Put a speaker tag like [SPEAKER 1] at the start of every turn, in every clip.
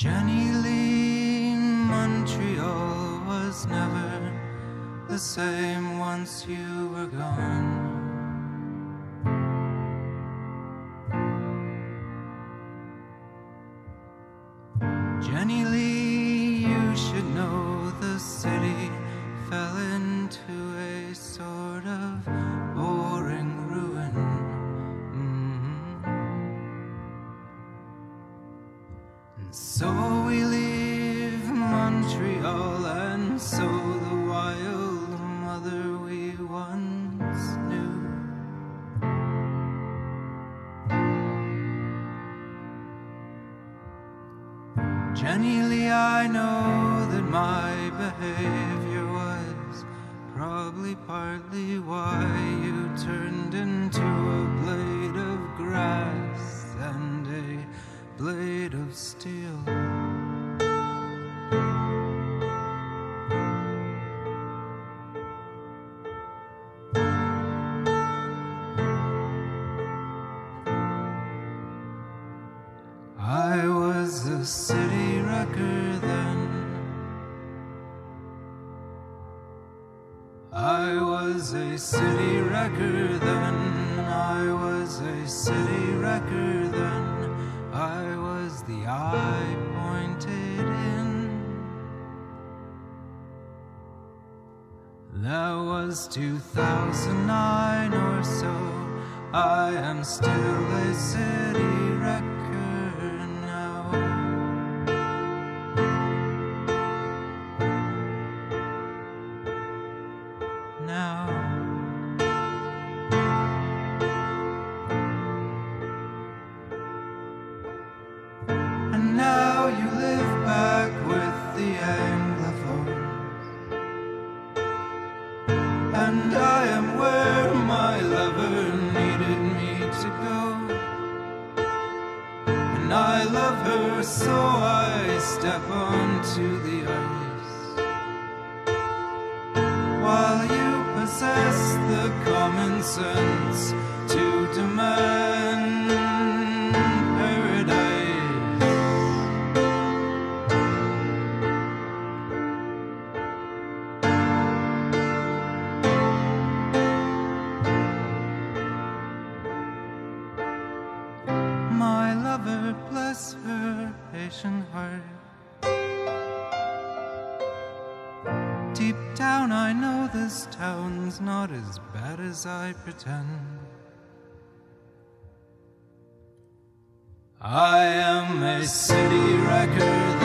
[SPEAKER 1] Jenny Lee Montreal was never the same once you were gone. That was 2009 or so. I am still a city wreck. pretend I am a city
[SPEAKER 2] record.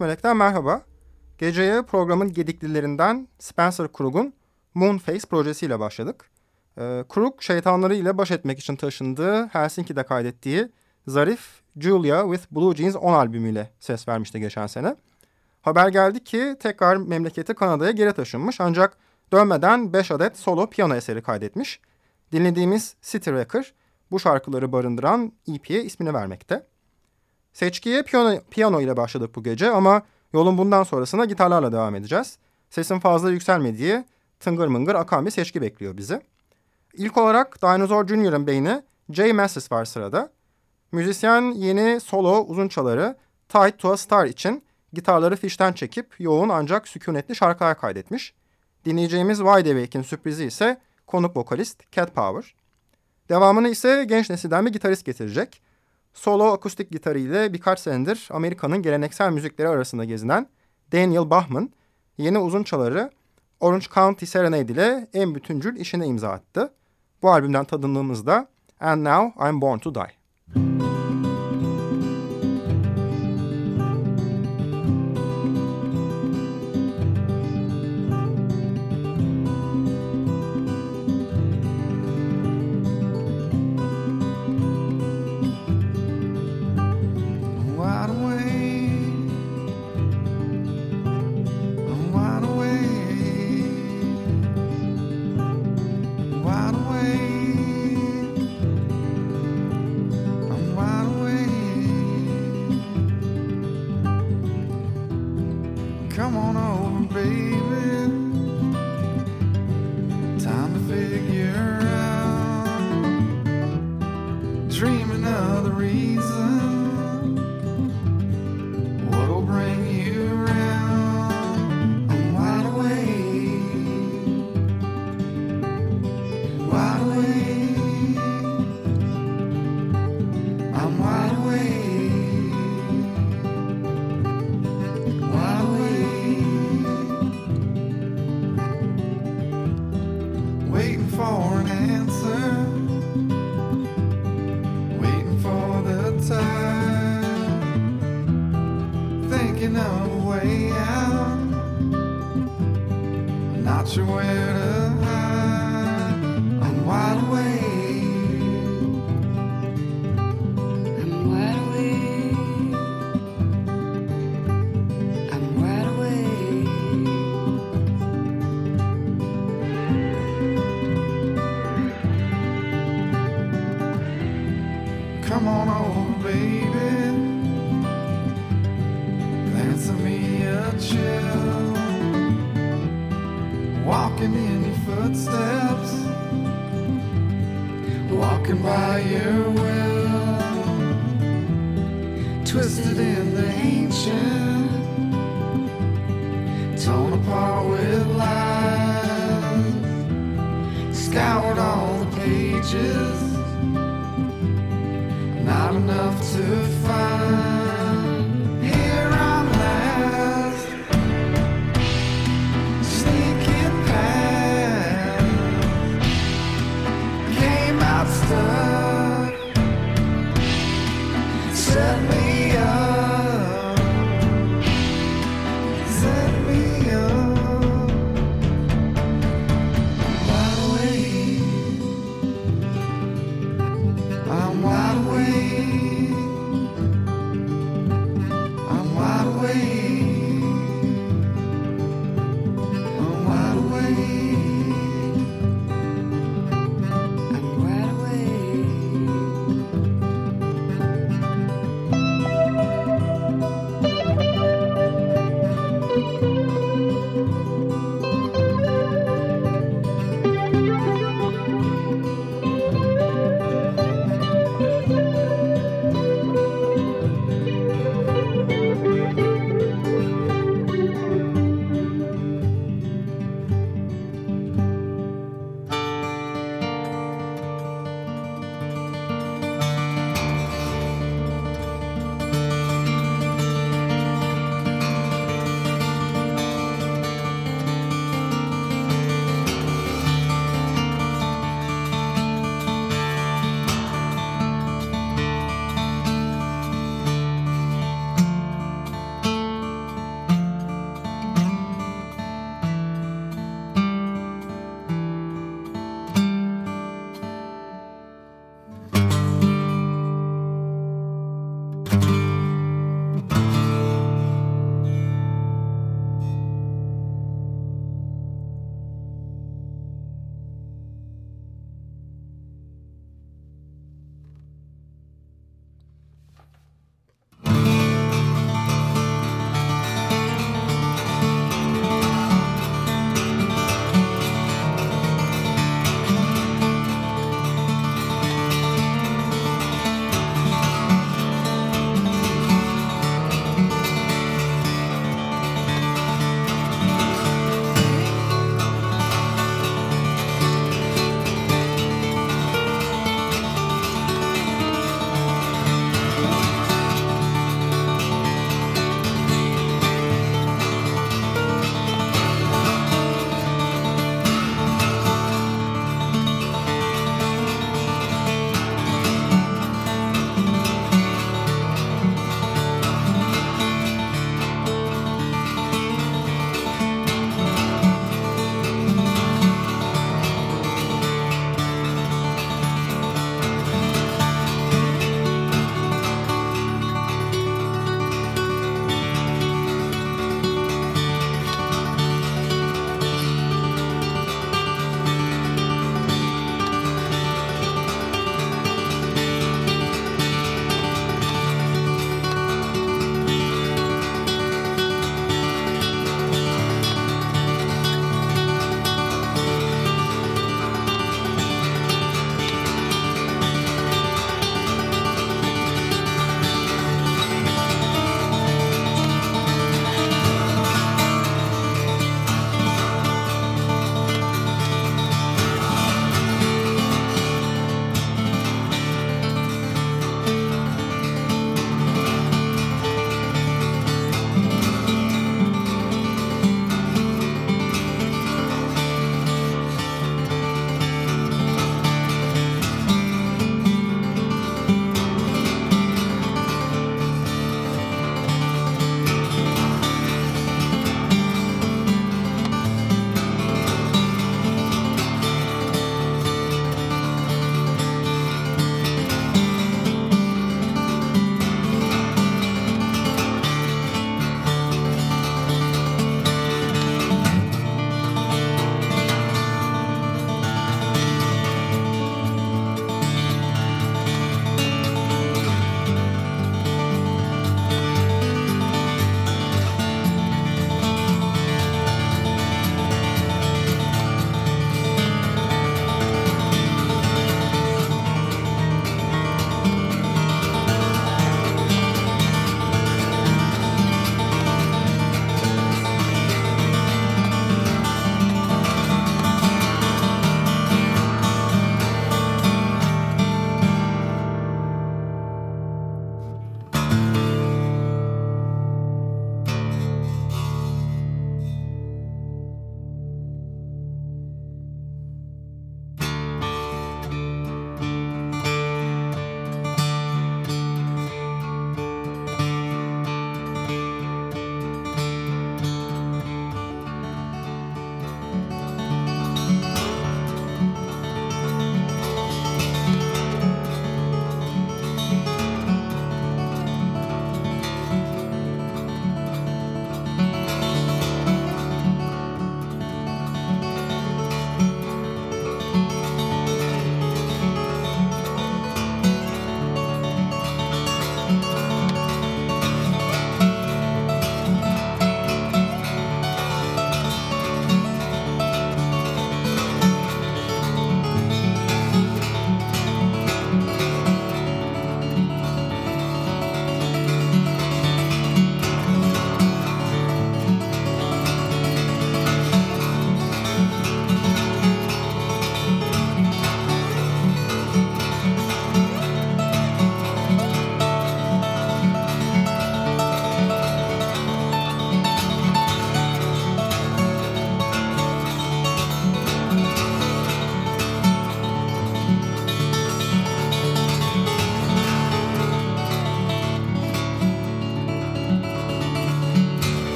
[SPEAKER 2] Melek'ten merhaba. Geceye programın gediklilerinden Spencer Krug'un Moonface projesiyle başladık. Ee, Krug şeytanları ile baş etmek için taşındığı Helsinki'de kaydettiği zarif Julia with Blue Jeans 10 albümüyle ses vermişti geçen sene. Haber geldi ki tekrar memleketi Kanada'ya geri taşınmış ancak dönmeden 5 adet solo piyano eseri kaydetmiş. Dinlediğimiz City Wrecker bu şarkıları barındıran EP'ye ismini vermekte.
[SPEAKER 3] Seçkiye piyano, piyano ile başladık bu gece ama yolun bundan sonrasına gitarlarla devam edeceğiz. Sesin fazla yükselmediği tıngır mıngır akan bir seçki bekliyor bizi. İlk olarak Dinosaur Jr.'ın beyni Jay Massis var sırada. Müzisyen yeni solo uzun çaları Tied to a Star için gitarları fişten çekip yoğun ancak sükunetli şarkılar kaydetmiş. Dinleyeceğimiz Wide Awake'in sürprizi ise konuk vokalist Cat Power. Devamını ise genç nesilden bir gitarist getirecek. Solo akustik gitarıyla birkaç senedir Amerika'nın geleneksel müzikleri arasında gezinen Daniel Bachman, yeni uzun çaları Orange County Serenade ile en bütüncül işine imza attı. Bu albümden tadımlığımızda And Now I'm Born to Die. what you're.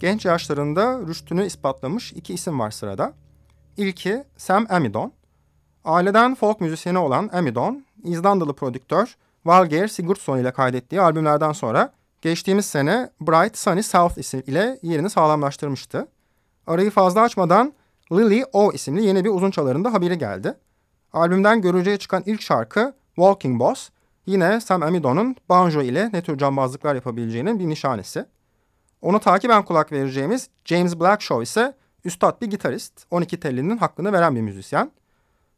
[SPEAKER 2] Genç yaşlarında rüştünü ispatlamış iki isim var sırada. İlki Sam Amidon. Aileden folk müzisyeni olan Amidon, İzlandalı prodüktör Valgeir Sigurdsson ile kaydettiği albümlerden sonra geçtiğimiz sene Bright Sunny South isim ile yerini sağlamlaştırmıştı. Arayı fazla açmadan Lily O isimli yeni bir uzun çalarında haberi geldi. Albümden görücüye çıkan ilk şarkı Walking Boss yine Sam Amidon'un banjo ile ne tür cambazlıklar yapabileceğinin bir nişanesi. Onu takiben kulak vereceğimiz James Blackshaw ise üstad bir gitarist, 12 tellinin hakkını veren bir müzisyen.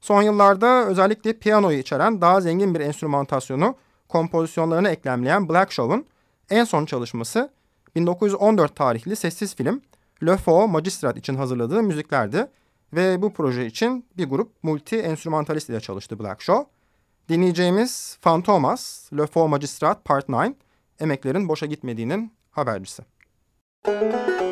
[SPEAKER 2] Son yıllarda özellikle piyanoyu içeren daha zengin bir enstrümantasyonu kompozisyonlarına eklemleyen Blackshaw'un en son çalışması 1914 tarihli sessiz film Le Faux Magistrat için hazırladığı müziklerdi ve bu proje için bir grup multi enstrümantalist ile çalıştı Blackshaw. Dinleyeceğimiz Fantomas, Le Faux Magistrat Part 9, emeklerin boşa gitmediğinin habercisi. Müzik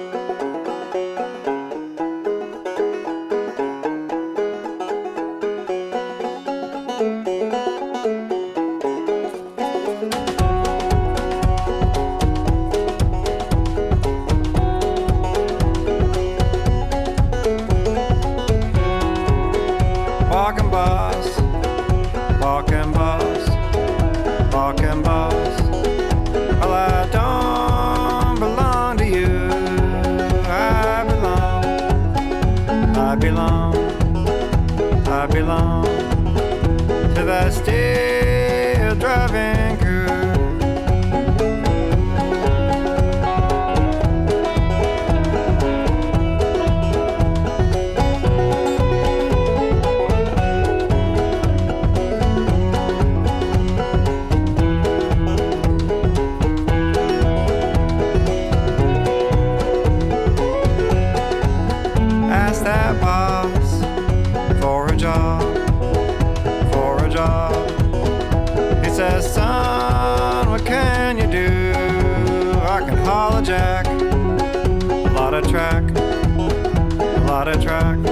[SPEAKER 4] son, what can you do? I can holler jack, a lot of track, a lot of track.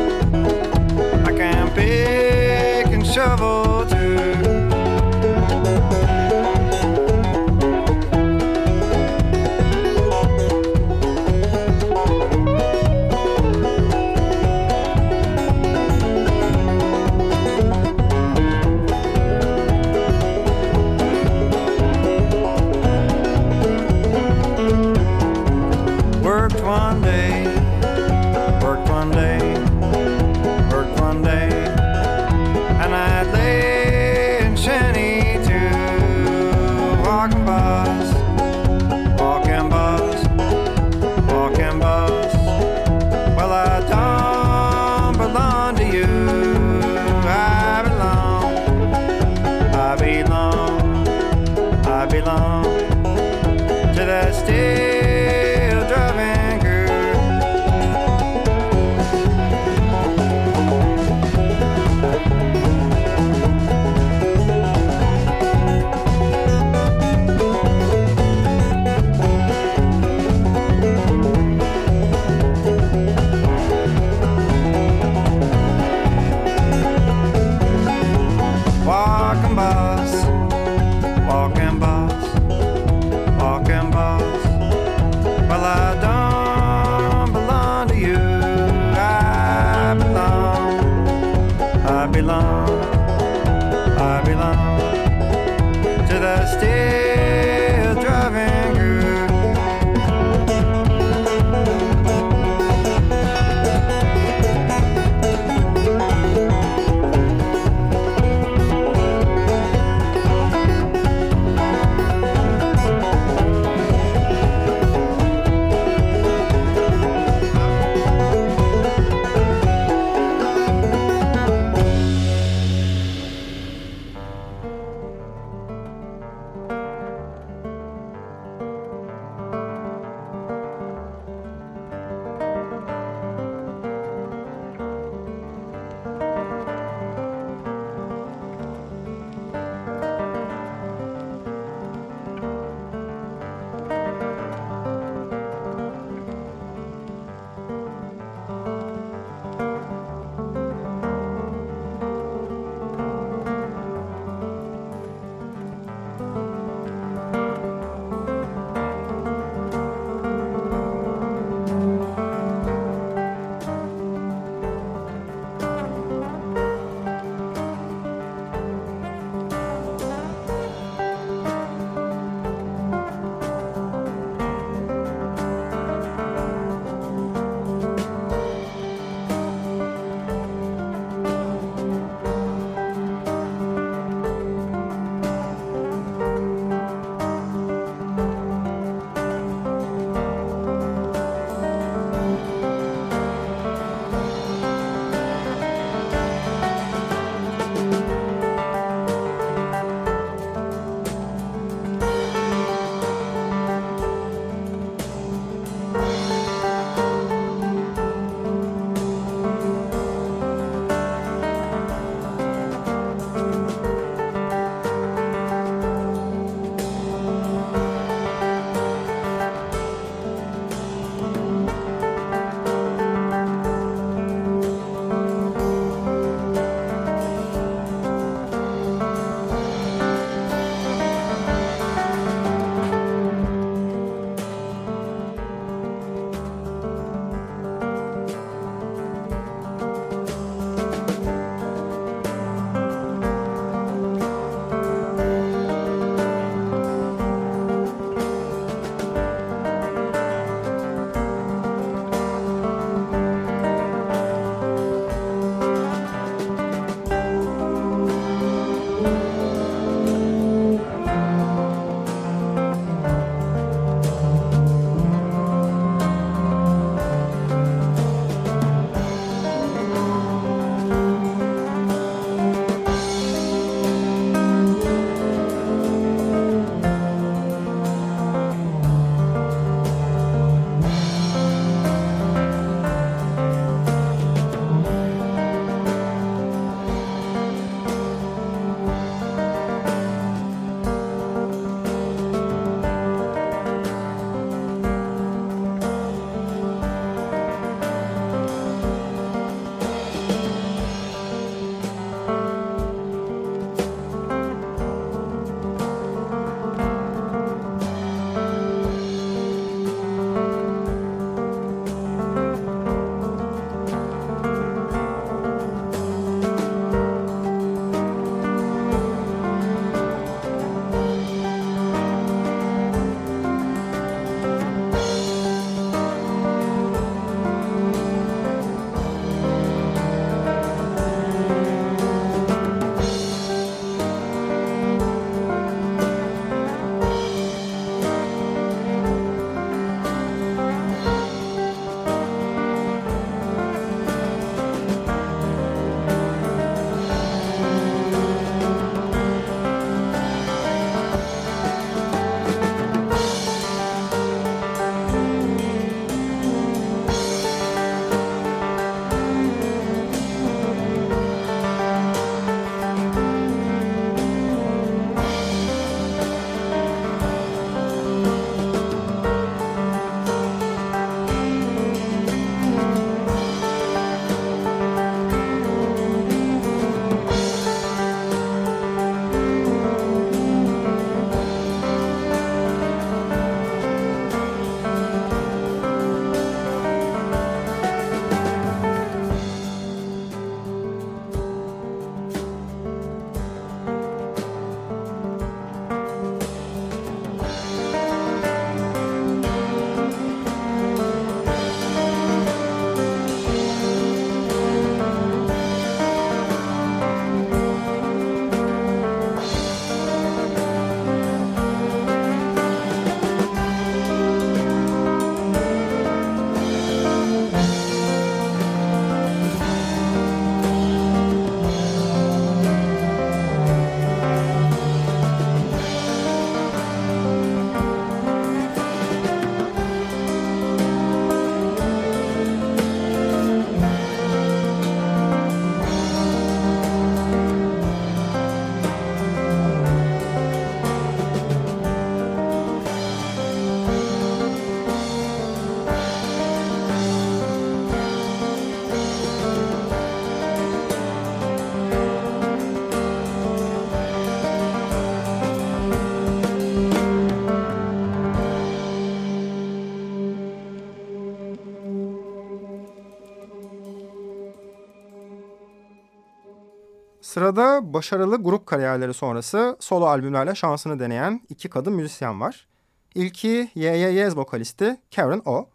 [SPEAKER 5] Sırada başarılı grup kariyerleri sonrası solo albümlerle şansını deneyen iki kadın müzisyen var. İlki Yes vokalisti Karen O.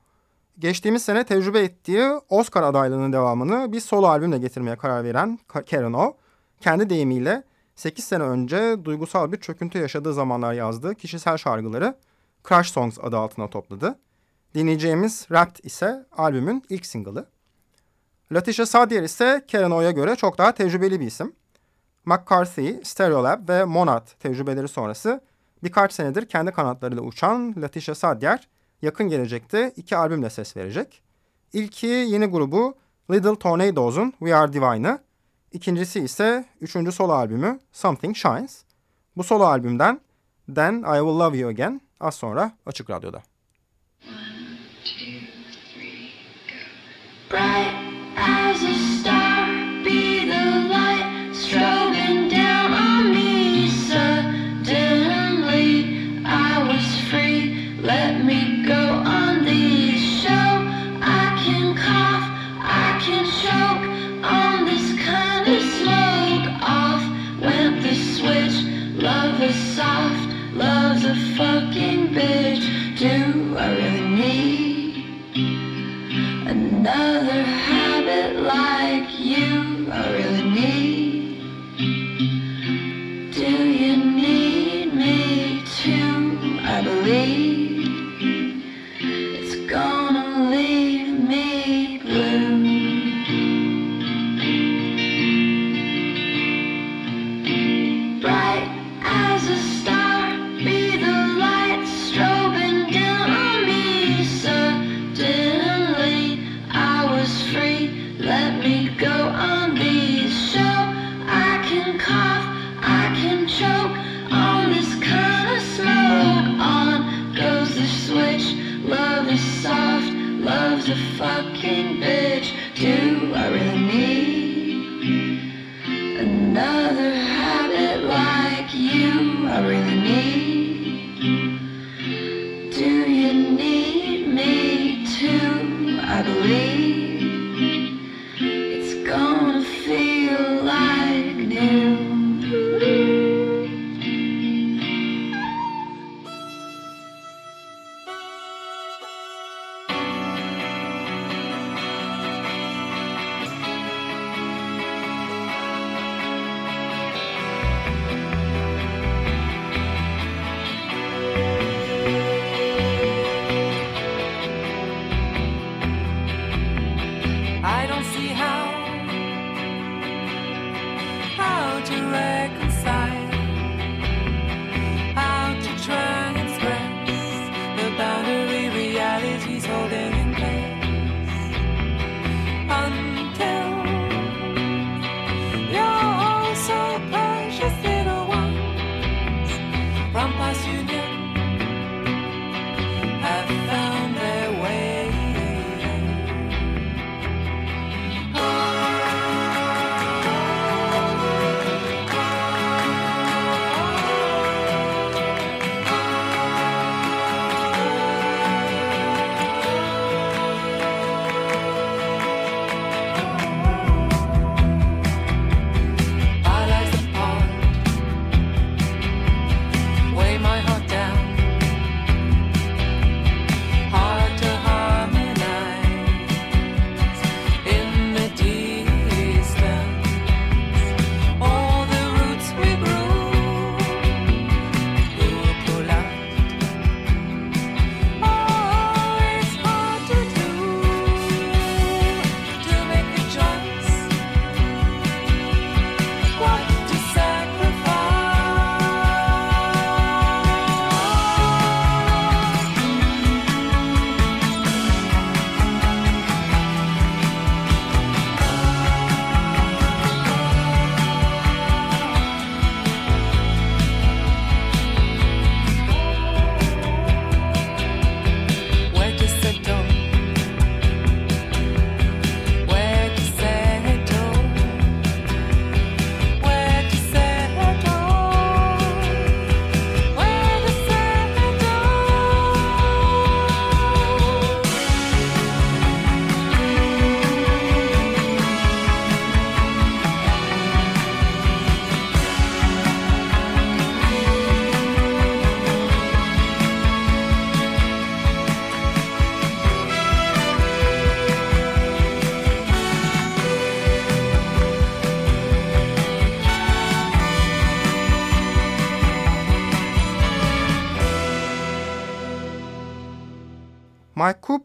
[SPEAKER 5] Geçtiğimiz sene tecrübe ettiği Oscar adaylığının devamını bir solo albümle getirmeye karar veren Karen O, kendi deyimiyle 8 sene önce duygusal bir çöküntü yaşadığı zamanlar yazdığı kişisel şarkıları Crash Songs adı altına topladı. Dinleyeceğimiz Wrapped ise albümün ilk single'ı. Latisha Sadier ise Karen O'ya göre çok daha tecrübeli bir isim. McCarthy, Stereolab ve Monad tecrübeleri sonrası birkaç senedir kendi kanatlarıyla uçan Latisha Sadier yakın gelecekte iki albümle ses verecek. İlki yeni grubu Little Tornados'un We Are Divine'ı, ikincisi ise üçüncü solo albümü Something Shines. Bu solo albümden Then I Will Love You Again az sonra Açık Radyo'da. One, two, three, go. Can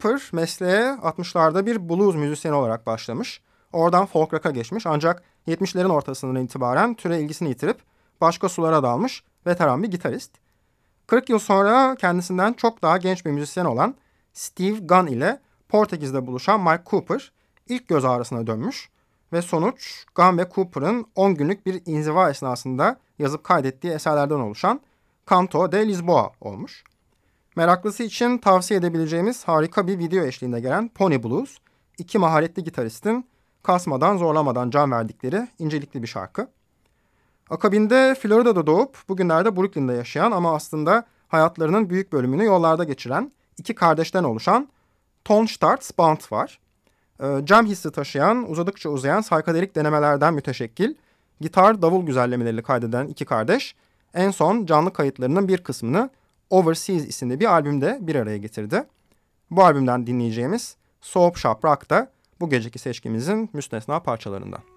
[SPEAKER 2] Cooper mesleğe 60'larda bir blues müzisyeni olarak başlamış. Oradan folk rock'a geçmiş ancak 70'lerin ortasından itibaren türe ilgisini yitirip başka sulara dalmış veteran bir gitarist. 40 yıl sonra kendisinden çok daha genç bir müzisyen olan Steve Gunn ile Portekiz'de buluşan Mike Cooper ilk göz ağrısına dönmüş ve sonuç Gunn ve Cooper'ın 10 günlük bir inziva esnasında yazıp kaydettiği eserlerden oluşan Canto de Lisboa olmuş. Meraklısı için tavsiye edebileceğimiz harika bir video eşliğinde gelen Pony Blues, iki maharetli gitaristin kasmadan zorlamadan can verdikleri incelikli bir şarkı. Akabinde Florida'da doğup bugünlerde Brooklyn'de yaşayan ama aslında hayatlarının büyük bölümünü yollarda geçiren iki kardeşten oluşan Tonstadt Band var. Ee, cam hissi taşıyan, uzadıkça uzayan saykadelik denemelerden müteşekkil, gitar davul güzellemeleri kaydeden iki kardeş en son canlı kayıtlarının bir kısmını Overseas isimli bir albümde bir araya getirdi. Bu albümden dinleyeceğimiz Soap Shop Rock da bu geceki seçkimizin müstesna parçalarından.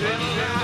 [SPEAKER 1] Yeah.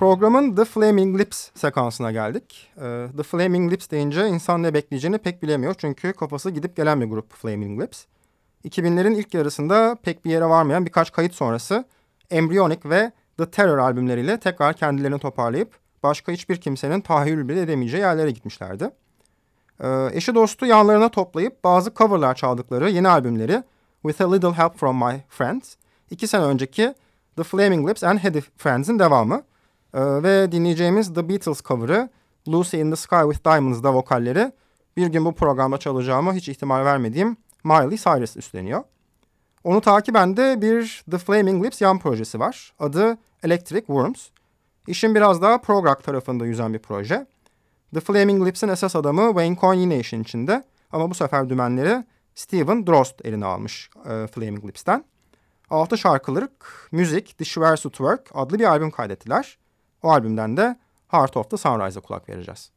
[SPEAKER 2] Programın The Flaming Lips sekansına geldik. Ee, The Flaming Lips deyince insan ne bekleyeceğini pek bilemiyor. Çünkü kafası gidip gelen bir grup Flaming Lips. 2000'lerin ilk yarısında pek bir yere varmayan birkaç kayıt sonrası Embryonic ve The Terror albümleriyle tekrar kendilerini toparlayıp başka hiçbir kimsenin tahayyül bile edemeyeceği yerlere gitmişlerdi. Ee, eşi dostu yanlarına toplayıp bazı coverlar çaldıkları yeni albümleri With a Little Help From My Friends, iki sene önceki The Flaming Lips and Heady Friends'in devamı. Ee, ve dinleyeceğimiz The Beatles cover'ı Lucy in the Sky with Diamonds'da vokalleri bir gün bu programda çalacağıma hiç ihtimal vermediğim Miley Cyrus üstleniyor. Onu takiben de bir The Flaming Lips yan projesi var. Adı Electric Worms. İşin biraz daha prog rock tarafında yüzen bir proje. The Flaming Lips'in esas adamı Wayne Coyne yine işin içinde. Ama bu sefer dümenleri Steven Drost eline almış e, Flaming Lips'ten. 6 şarkılık Müzik, The Schwer to Twerk adlı bir albüm kaydettiler. O albümden de Heart of the Sunrise'a kulak vereceğiz.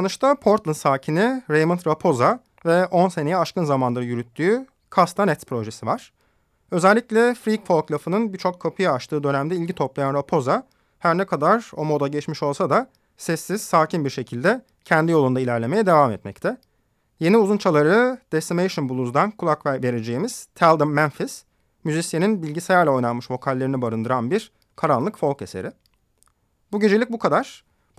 [SPEAKER 2] Kapanışta Portland sakini Raymond Raposa ve 10 seneye aşkın zamandır yürüttüğü Castanets projesi var. Özellikle freak folk lafının birçok kapıyı açtığı dönemde ilgi toplayan Raposa, her ne kadar o moda geçmiş olsa da sessiz, sakin bir şekilde kendi yolunda ilerlemeye devam etmekte. Yeni uzunçaları Decimation Blues'dan kulak vereceğimiz Tell Them Memphis, müzisyenin bilgisayarla oynanmış vokallerini barındıran bir karanlık folk eseri. Bu gecelik bu kadar.